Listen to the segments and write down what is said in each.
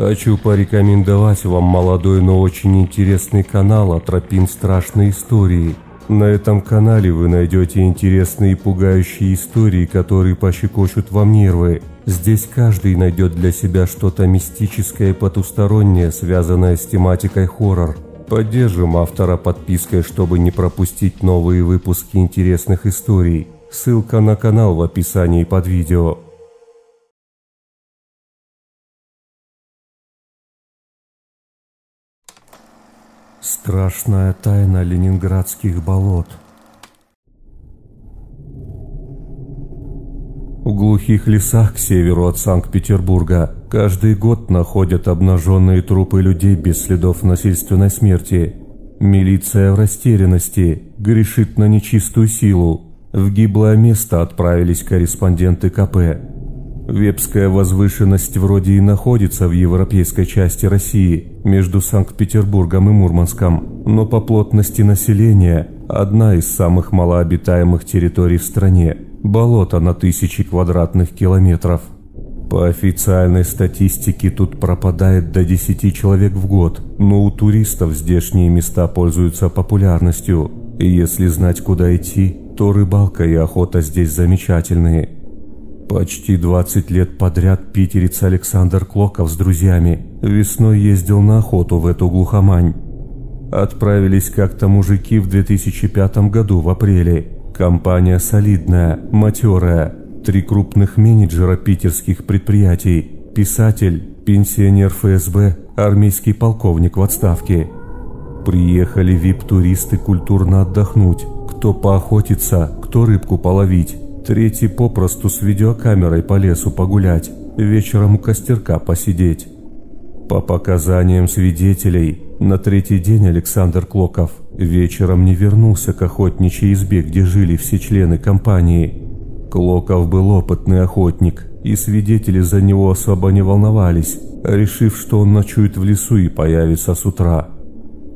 Хочу порекомендовать вам молодой, но очень интересный канал «Атропин страшной истории». На этом канале вы найдете интересные и пугающие истории, которые пощекочут вам нервы. Здесь каждый найдет для себя что-то мистическое и потустороннее, связанное с тематикой хоррор. Поддержим автора подпиской, чтобы не пропустить новые выпуски интересных историй. Ссылка на канал в описании под видео. Страшная тайна ленинградских болот. В глухих лесах к северу от Санкт-Петербурга каждый год находят обнаженные трупы людей без следов насильственной смерти. Милиция в растерянности, грешит на нечистую силу. В гиблое место отправились корреспонденты КП. Вепская возвышенность вроде и находится в европейской части России, между Санкт-Петербургом и Мурманском, но по плотности населения одна из самых малообитаемых территорий в стране. Болото на тысячи квадратных километров. По официальной статистике тут пропадает до 10 человек в год, но у туристов здешние места пользуются популярностью. И если знать куда идти, то рыбалка и охота здесь замечательные – Почти 20 лет подряд питерец Александр Клоков с друзьями весной ездил на охоту в эту глухомань. Отправились как-то мужики в 2005 году в апреле. Компания солидная, матерая. Три крупных менеджера питерских предприятий. Писатель, пенсионер ФСБ, армейский полковник в отставке. Приехали вип-туристы культурно отдохнуть. Кто поохотиться, кто рыбку половить. Третий попросту с видеокамерой по лесу погулять, вечером у костерка посидеть. По показаниям свидетелей, на третий день Александр Клоков вечером не вернулся к охотничьей избе, где жили все члены компании. Клоков был опытный охотник, и свидетели за него особо не волновались, решив, что он ночует в лесу и появится с утра.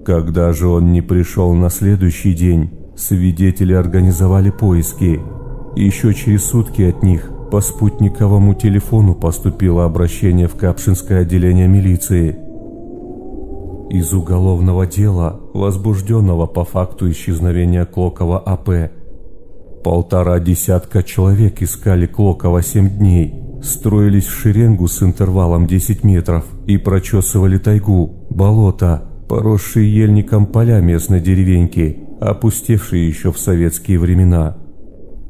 Когда же он не пришел на следующий день, свидетели организовали поиски – еще через сутки от них по спутниковому телефону поступило обращение в Капшинское отделение милиции. Из уголовного дела, возбужденного по факту исчезновения Клокова АП. Полтора десятка человек искали Клокова семь дней, строились в шеренгу с интервалом 10 метров и прочесывали тайгу, болото, поросшие ельником поля местной деревеньки, опустевшие еще в советские времена –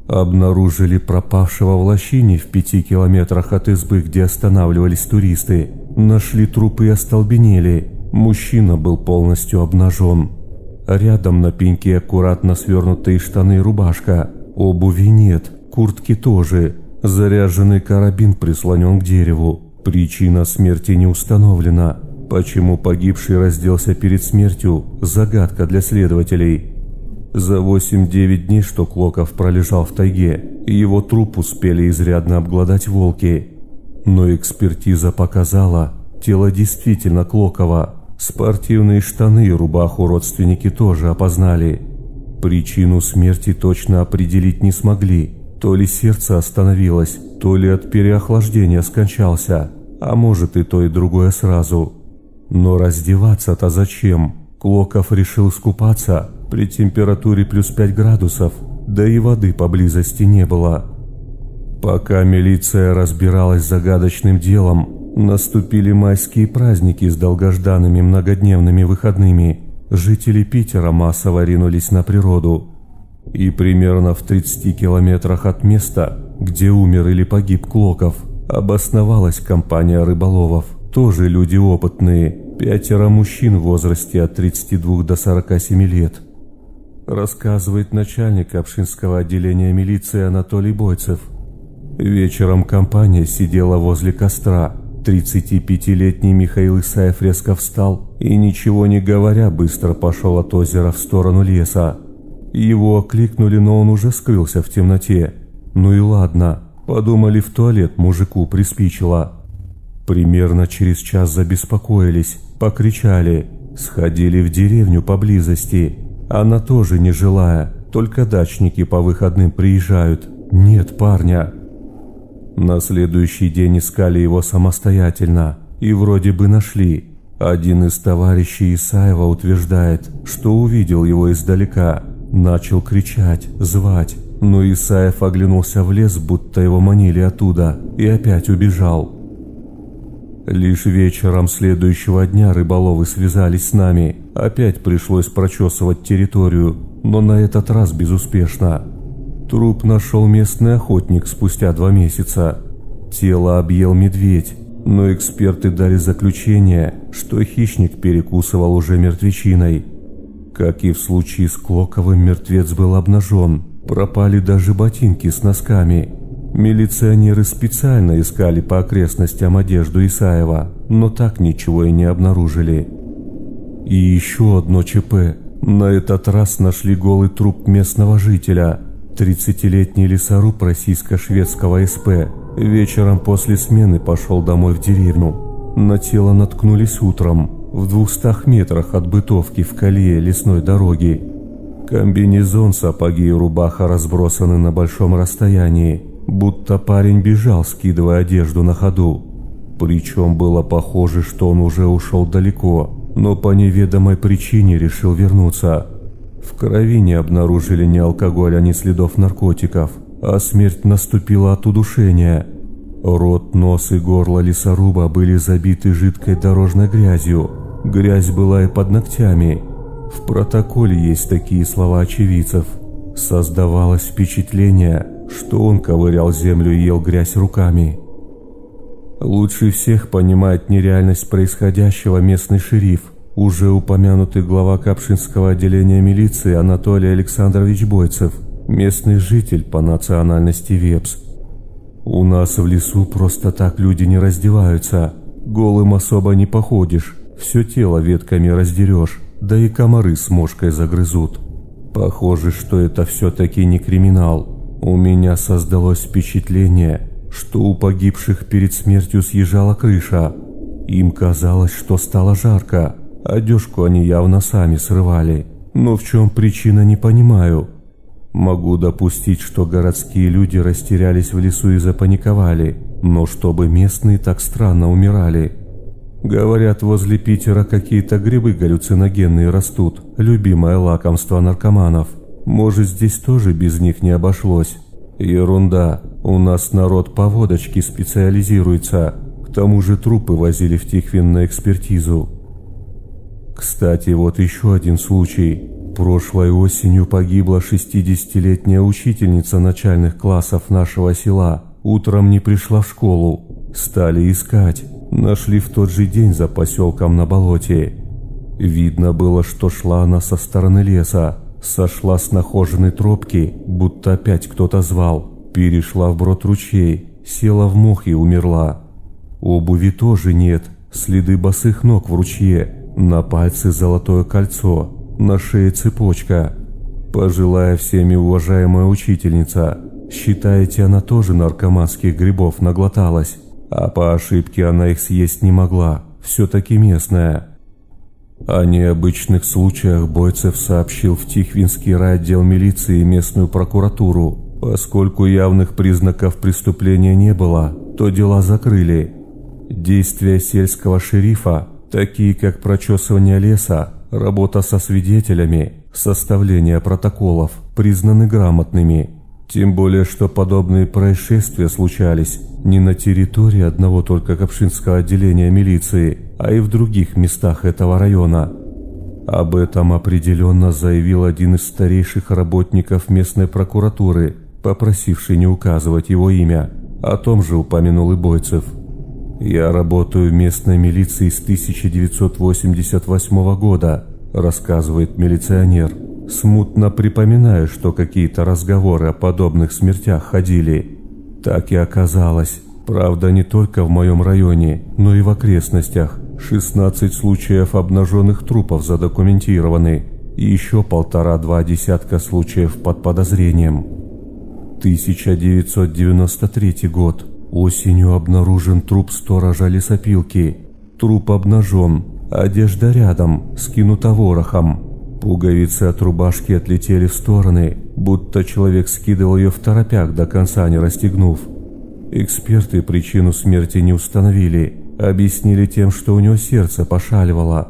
Обнаружили пропавшего в лощине в пяти километрах от избы, где останавливались туристы. Нашли трупы и остолбенели. Мужчина был полностью обнажен. Рядом на пеньке аккуратно свернутые штаны и рубашка. Обуви нет, куртки тоже. Заряженный карабин прислонен к дереву. Причина смерти не установлена. Почему погибший разделся перед смертью – загадка для следователей. За 8-9 дней, что Клоков пролежал в тайге, его труп успели изрядно обглодать волки. Но экспертиза показала, тело действительно Клокова. Спортивные штаны и рубаху родственники тоже опознали. Причину смерти точно определить не смогли. То ли сердце остановилось, то ли от переохлаждения скончался, а может и то и другое сразу. Но раздеваться-то зачем? Клоков решил скупаться при температуре плюс 5 градусов, да и воды поблизости не было. Пока милиция разбиралась загадочным делом, наступили майские праздники с долгожданными многодневными выходными. Жители Питера массово ринулись на природу. И примерно в 30 километрах от места, где умер или погиб Клоков, обосновалась компания рыболовов. Тоже люди опытные, Пятеро мужчин в возрасте от 32 до 47 лет. Рассказывает начальник Апшинского отделения милиции Анатолий Бойцев. Вечером компания сидела возле костра. 35-летний Михаил Исаев резко встал и, ничего не говоря, быстро пошел от озера в сторону леса. Его окликнули, но он уже скрылся в темноте. Ну и ладно, подумали в туалет мужику приспичило. Примерно через час забеспокоились, покричали, сходили в деревню поблизости. Она тоже не жилая, только дачники по выходным приезжают. Нет парня. На следующий день искали его самостоятельно. и вроде бы нашли. Один из товарищей Исаева утверждает, что увидел его издалека, начал кричать, звать, но Исаев оглянулся в лес, будто его манили оттуда, и опять убежал. Лишь вечером следующего дня рыболовы связались с нами. Опять пришлось прочесывать территорию, но на этот раз безуспешно. Труп нашел местный охотник спустя два месяца. Тело объел медведь, но эксперты дали заключение, что хищник перекусывал уже мертвечиной. Как и в случае с Клоковым, мертвец был обнажен, пропали даже ботинки с носками. Милиционеры специально искали по окрестностям одежду Исаева, но так ничего и не обнаружили. И еще одно ЧП. На этот раз нашли голый труп местного жителя, 30-летний лесоруб российско-шведского СП, Вечером после смены пошел домой в деревню. На тело наткнулись утром, в двухстах метрах от бытовки в колее лесной дороги. Комбинезон, сапоги и рубаха разбросаны на большом расстоянии, будто парень бежал, скидывая одежду на ходу. Причем было похоже, что он уже ушел далеко, но по неведомой причине решил вернуться. В крови не обнаружили ни алкоголя, ни следов наркотиков – а смерть наступила от удушения. Рот, нос и горло лесоруба были забиты жидкой дорожной грязью. Грязь была и под ногтями. В протоколе есть такие слова очевидцев. Создавалось впечатление, что он ковырял землю и ел грязь руками. Лучше всех понимает нереальность происходящего местный шериф, уже упомянутый глава Капшинского отделения милиции Анатолий Александрович Бойцев – местный житель по национальности Вепс. У нас в лесу просто так люди не раздеваются, голым особо не походишь, все тело ветками раздерешь, да и комары с мошкой загрызут. Похоже, что это все-таки не криминал. У меня создалось впечатление, что у погибших перед смертью съезжала крыша. Им казалось, что стало жарко, одежку они явно сами срывали. Но в чем причина, не понимаю. Могу допустить, что городские люди растерялись в лесу и запаниковали, но чтобы местные так странно умирали. Говорят, возле Питера какие-то грибы галлюциногенные растут, любимое лакомство наркоманов. Может, здесь тоже без них не обошлось? Ерунда, у нас народ по водочке специализируется, к тому же трупы возили в Тихвин на экспертизу. Кстати, вот еще один случай. Прошлой осенью погибла 60-летняя учительница начальных классов нашего села. Утром не пришла в школу. Стали искать. Нашли в тот же день за поселком на болоте. Видно было, что шла она со стороны леса. Сошла с нахоженной тропки, будто опять кто-то звал. Перешла в брод ручей, села в мох и умерла. Обуви тоже нет, следы босых ног в ручье, на пальце золотое кольцо, на шее цепочка. Пожилая всеми уважаемая учительница. Считаете, она тоже наркоманских грибов наглоталась? А по ошибке она их съесть не могла. Все-таки местная. О необычных случаях Бойцев сообщил в Тихвинский райотдел милиции и местную прокуратуру. Поскольку явных признаков преступления не было, то дела закрыли. Действия сельского шерифа, такие как прочесывание леса, Работа со свидетелями, составление протоколов признаны грамотными. Тем более, что подобные происшествия случались не на территории одного только Капшинского отделения милиции, а и в других местах этого района. Об этом определенно заявил один из старейших работников местной прокуратуры, попросивший не указывать его имя. О том же упомянул и Бойцев. «Я работаю в местной милиции с 1988 года», – рассказывает милиционер. «Смутно припоминаю, что какие-то разговоры о подобных смертях ходили. Так и оказалось. Правда, не только в моем районе, но и в окрестностях. 16 случаев обнаженных трупов задокументированы, и еще полтора-два десятка случаев под подозрением. 1993 год. Осенью обнаружен труп сторожа лесопилки. Труп обнажен, одежда рядом, скинута ворохом. Пуговицы от рубашки отлетели в стороны, будто человек скидывал ее в торопях, до конца не расстегнув. Эксперты причину смерти не установили. Объяснили тем, что у него сердце пошаливало.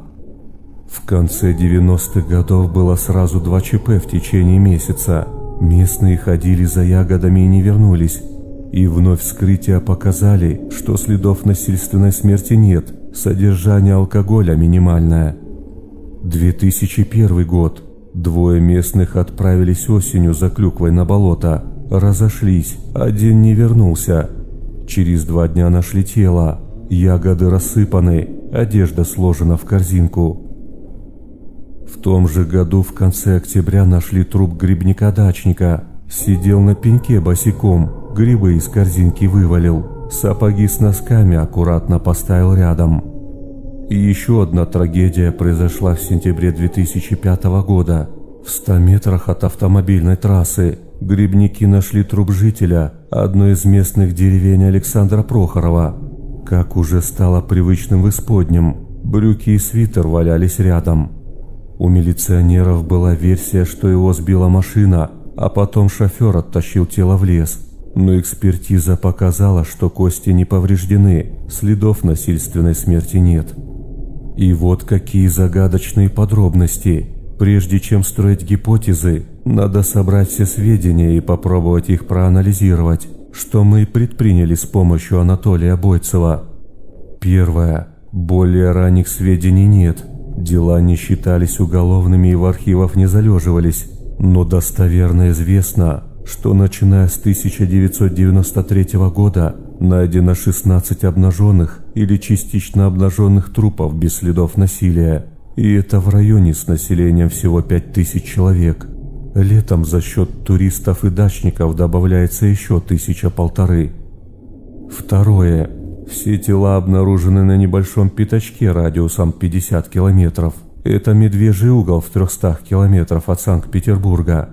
В конце 90-х годов было сразу два ЧП в течение месяца. Местные ходили за ягодами и не вернулись. И вновь вскрытия показали, что следов насильственной смерти нет, содержание алкоголя минимальное. 2001 год. Двое местных отправились осенью за клюквой на болото. Разошлись, один не вернулся. Через два дня нашли тело. Ягоды рассыпаны, одежда сложена в корзинку. В том же году в конце октября нашли труп грибника-дачника. Сидел на пеньке босиком, грибы из корзинки вывалил, сапоги с носками аккуратно поставил рядом. И еще одна трагедия произошла в сентябре 2005 года. В 100 метрах от автомобильной трассы грибники нашли труп жителя одной из местных деревень Александра Прохорова. Как уже стало привычным в исподнем, брюки и свитер валялись рядом. У милиционеров была версия, что его сбила машина, а потом шофер оттащил тело в лес. Но экспертиза показала, что кости не повреждены, следов насильственной смерти нет. И вот какие загадочные подробности. Прежде чем строить гипотезы, надо собрать все сведения и попробовать их проанализировать, что мы предприняли с помощью Анатолия Бойцева. Первое. Более ранних сведений нет – Дела не считались уголовными и в архивах не залеживались, но достоверно известно, что начиная с 1993 года найдено 16 обнаженных или частично обнаженных трупов без следов насилия, и это в районе с населением всего 5000 человек. Летом за счет туристов и дачников добавляется еще тысяча-полторы. Второе. Все тела обнаружены на небольшом пятачке радиусом 50 километров. Это медвежий угол в 300 километров от Санкт-Петербурга.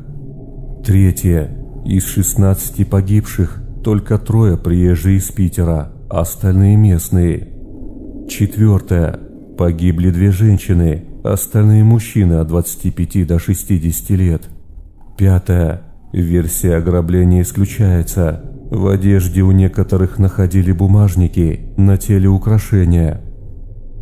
Третье. Из 16 погибших только трое приезжие из Питера, остальные местные. Четвертое. Погибли две женщины, остальные мужчины от 25 до 60 лет. Пятое. Версия ограбления исключается. В одежде у некоторых находили бумажники, на теле украшения.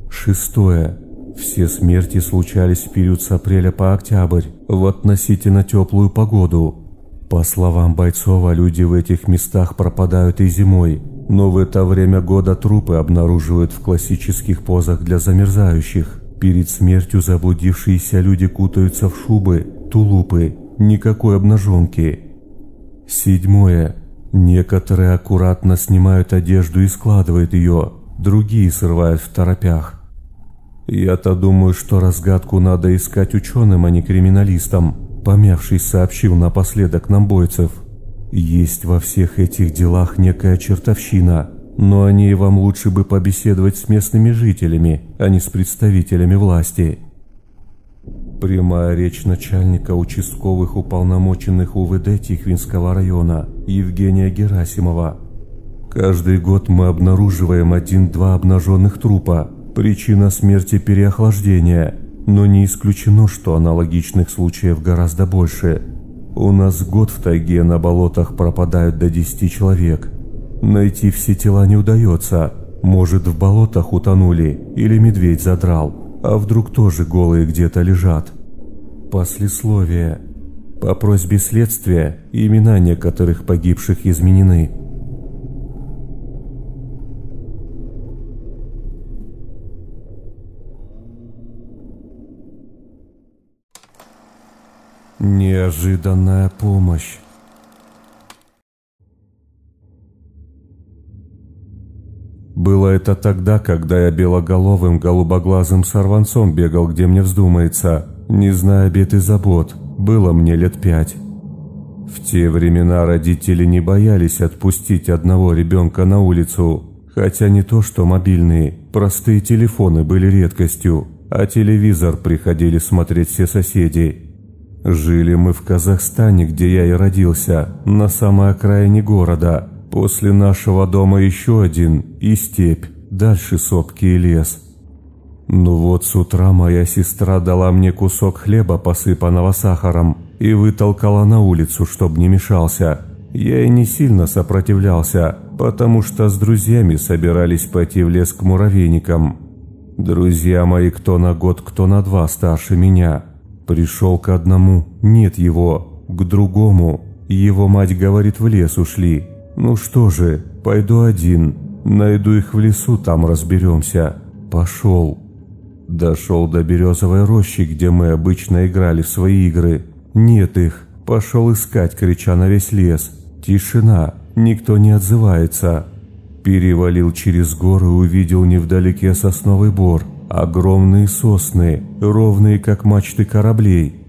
Шестое. Все смерти случались в период с апреля по октябрь, в относительно теплую погоду. По словам Бойцова, люди в этих местах пропадают и зимой, но в это время года трупы обнаруживают в классических позах для замерзающих. Перед смертью заблудившиеся люди кутаются в шубы, тулупы, никакой обнаженки. Седьмое. Некоторые аккуратно снимают одежду и складывают ее, другие срывают в торопях. Я-то думаю, что разгадку надо искать ученым, а не криминалистам, помявшись сообщил напоследок нам бойцев. Есть во всех этих делах некая чертовщина, но о ней вам лучше бы побеседовать с местными жителями, а не с представителями власти. Прямая речь начальника участковых уполномоченных УВД Тихвинского района Евгения Герасимова. Каждый год мы обнаруживаем один-два обнаженных трупа. Причина смерти – переохлаждение, но не исключено, что аналогичных случаев гораздо больше. У нас год в тайге на болотах пропадают до 10 человек. Найти все тела не удается. Может, в болотах утонули или медведь задрал а вдруг тоже голые где-то лежат. Послесловие. По просьбе следствия имена некоторых погибших изменены. Неожиданная помощь. Было это тогда, когда я белоголовым голубоглазым сорванцом бегал, где мне вздумается, не зная бед и забот. Было мне лет пять. В те времена родители не боялись отпустить одного ребенка на улицу, хотя не то что мобильные, простые телефоны были редкостью, а телевизор приходили смотреть все соседи. Жили мы в Казахстане, где я и родился, на самой окраине города – После нашего дома еще один и степь, дальше сопки и лес. Ну вот с утра моя сестра дала мне кусок хлеба, посыпанного сахаром, и вытолкала на улицу, чтобы не мешался. Я и не сильно сопротивлялся, потому что с друзьями собирались пойти в лес к муравейникам. Друзья мои кто на год, кто на два старше меня. Пришел к одному, нет его, к другому. Его мать говорит, в лес ушли. Ну что же, пойду один. Найду их в лесу, там разберемся. Пошел. Дошел до березовой рощи, где мы обычно играли в свои игры. Нет их. Пошел искать, крича на весь лес. Тишина. Никто не отзывается. Перевалил через горы и увидел невдалеке сосновый бор. Огромные сосны, ровные как мачты кораблей.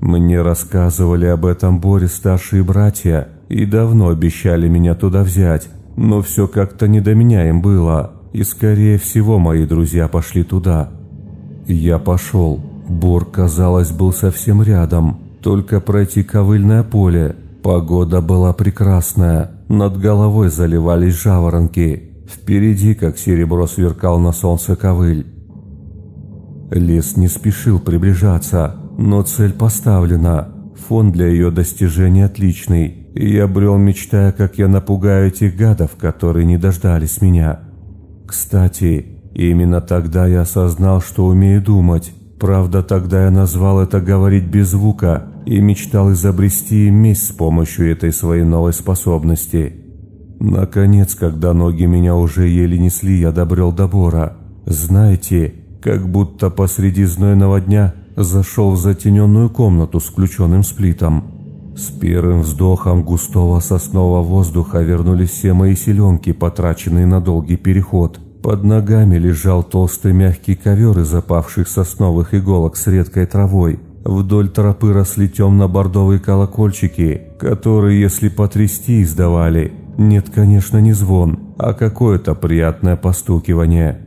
Мне рассказывали об этом боре старшие братья и давно обещали меня туда взять, но все как-то не до меня им было, и скорее всего мои друзья пошли туда. Я пошел. Бор, казалось, был совсем рядом, только пройти ковыльное поле. Погода была прекрасная, над головой заливались жаворонки. Впереди, как серебро, сверкал на солнце ковыль. Лес не спешил приближаться, но цель поставлена. Фон для ее достижения отличный. Я брел, мечтая, как я напугаю этих гадов, которые не дождались меня. Кстати, именно тогда я осознал, что умею думать. Правда, тогда я назвал это «говорить без звука» и мечтал изобрести месть с помощью этой своей новой способности. Наконец, когда ноги меня уже еле несли, я добрел до бора. Знаете, как будто посреди знойного дня зашел в затененную комнату с включенным сплитом. С первым вздохом густого соснового воздуха вернулись все мои селенки, потраченные на долгий переход. Под ногами лежал толстый мягкий ковер из запавших сосновых иголок с редкой травой. Вдоль тропы росли темно-бордовые колокольчики, которые, если потрясти, издавали. Нет, конечно, не звон, а какое-то приятное постукивание.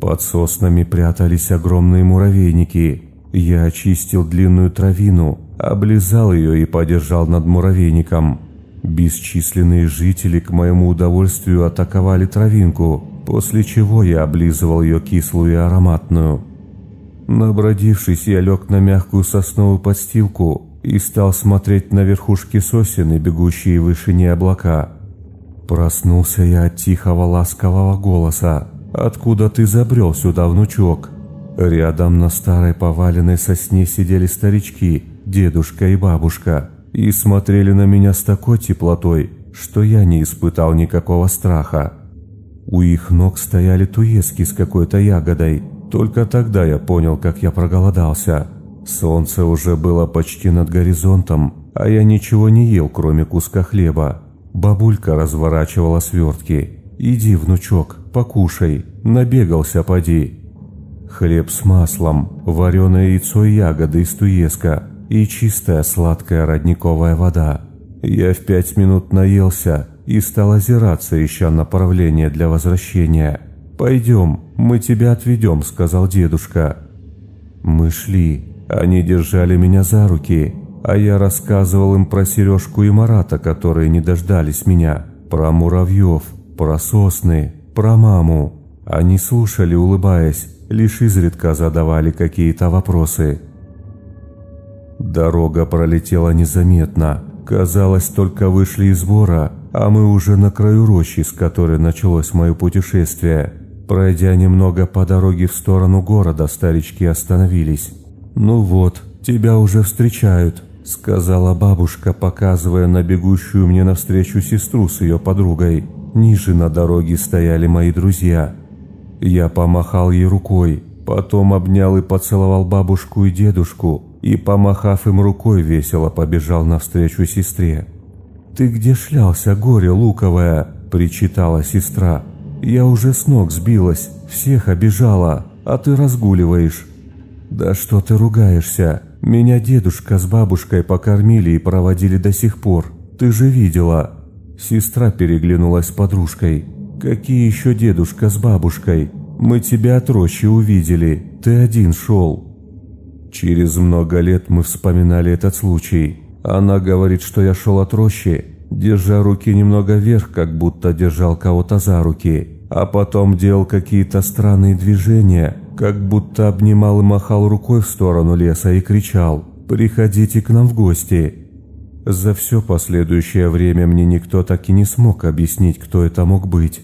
Под соснами прятались огромные муравейники. Я очистил длинную травину, облизал ее и подержал над муравейником. Бесчисленные жители к моему удовольствию атаковали травинку, после чего я облизывал ее кислую и ароматную. Набродившись, я лег на мягкую сосновую подстилку и стал смотреть на верхушки сосен и бегущие в вышине облака. Проснулся я от тихого ласкового голоса. «Откуда ты забрел сюда, внучок?» Рядом на старой поваленной сосне сидели старички, дедушка и бабушка, и смотрели на меня с такой теплотой, что я не испытал никакого страха. У их ног стояли туески с какой-то ягодой. Только тогда я понял, как я проголодался. Солнце уже было почти над горизонтом, а я ничего не ел, кроме куска хлеба. Бабулька разворачивала свертки. «Иди, внучок, покушай, набегался поди». Хлеб с маслом, вареное яйцо и ягоды из туеска и чистая сладкая родниковая вода. Я в пять минут наелся и стал озираться, ища направление для возвращения. «Пойдем, мы тебя отведем», — сказал дедушка. Мы шли. Они держали меня за руки, а я рассказывал им про Сережку и Марата, которые не дождались меня, про муравьев, про сосны, про маму. Они слушали, улыбаясь, лишь изредка задавали какие-то вопросы. Дорога пролетела незаметно. Казалось, только вышли из бора, а мы уже на краю рощи, с которой началось мое путешествие. Пройдя немного по дороге в сторону города, старички остановились. «Ну вот, тебя уже встречают», — сказала бабушка, показывая на бегущую мне навстречу сестру с ее подругой. Ниже на дороге стояли мои друзья. Я помахал ей рукой, потом обнял и поцеловал бабушку и дедушку, и, помахав им рукой, весело побежал навстречу сестре. «Ты где шлялся, горе луковое?» – причитала сестра. «Я уже с ног сбилась, всех обижала, а ты разгуливаешь». «Да что ты ругаешься? Меня дедушка с бабушкой покормили и проводили до сих пор. Ты же видела. Сестра переглянулась с подружкой. «Какие еще дедушка с бабушкой? Мы тебя от рощи увидели. Ты один шел». Через много лет мы вспоминали этот случай. Она говорит, что я шел от рощи, держа руки немного вверх, как будто держал кого-то за руки, а потом делал какие-то странные движения, как будто обнимал и махал рукой в сторону леса и кричал «Приходите к нам в гости». За все последующее время мне никто так и не смог объяснить, кто это мог быть.